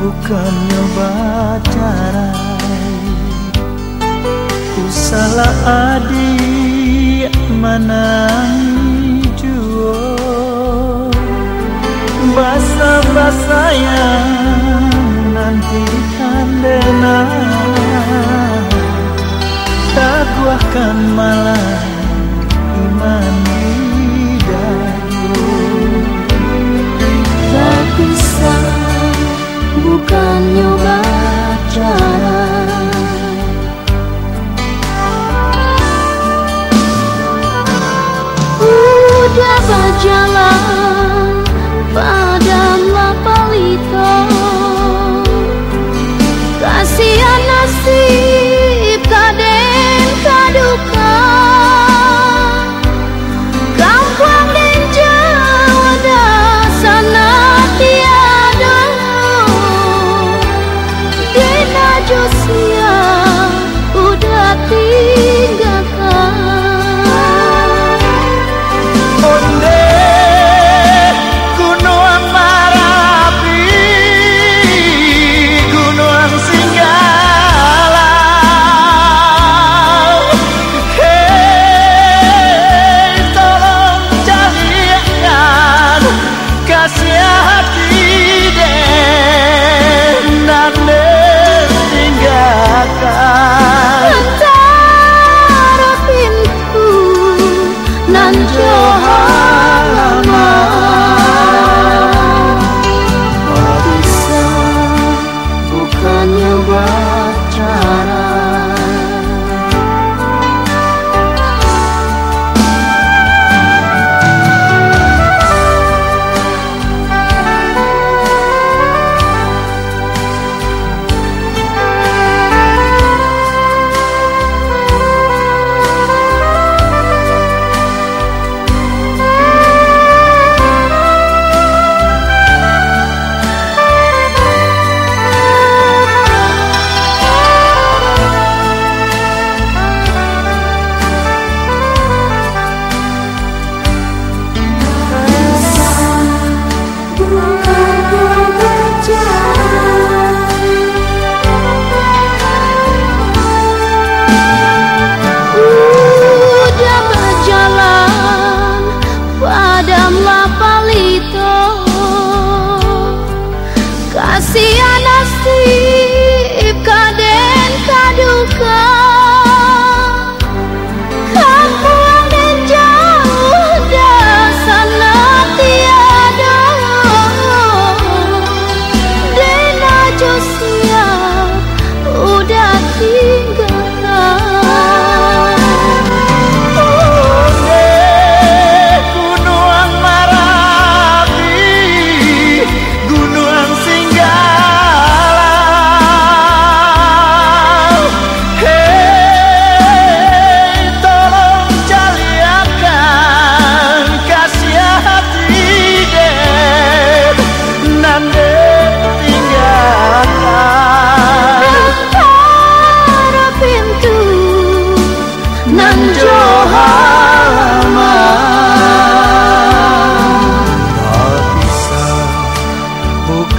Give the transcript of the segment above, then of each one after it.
bukan nyoba cara Usalah adik mana juo Basa-basa yang nanti kandena Taguahkan malah 将来。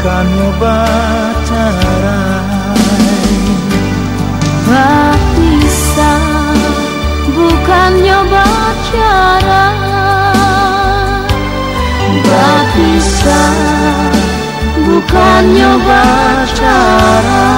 Bukan nyoba cara Tak bisa bukan nyoba cara. Tak bisa bukan nyoba cara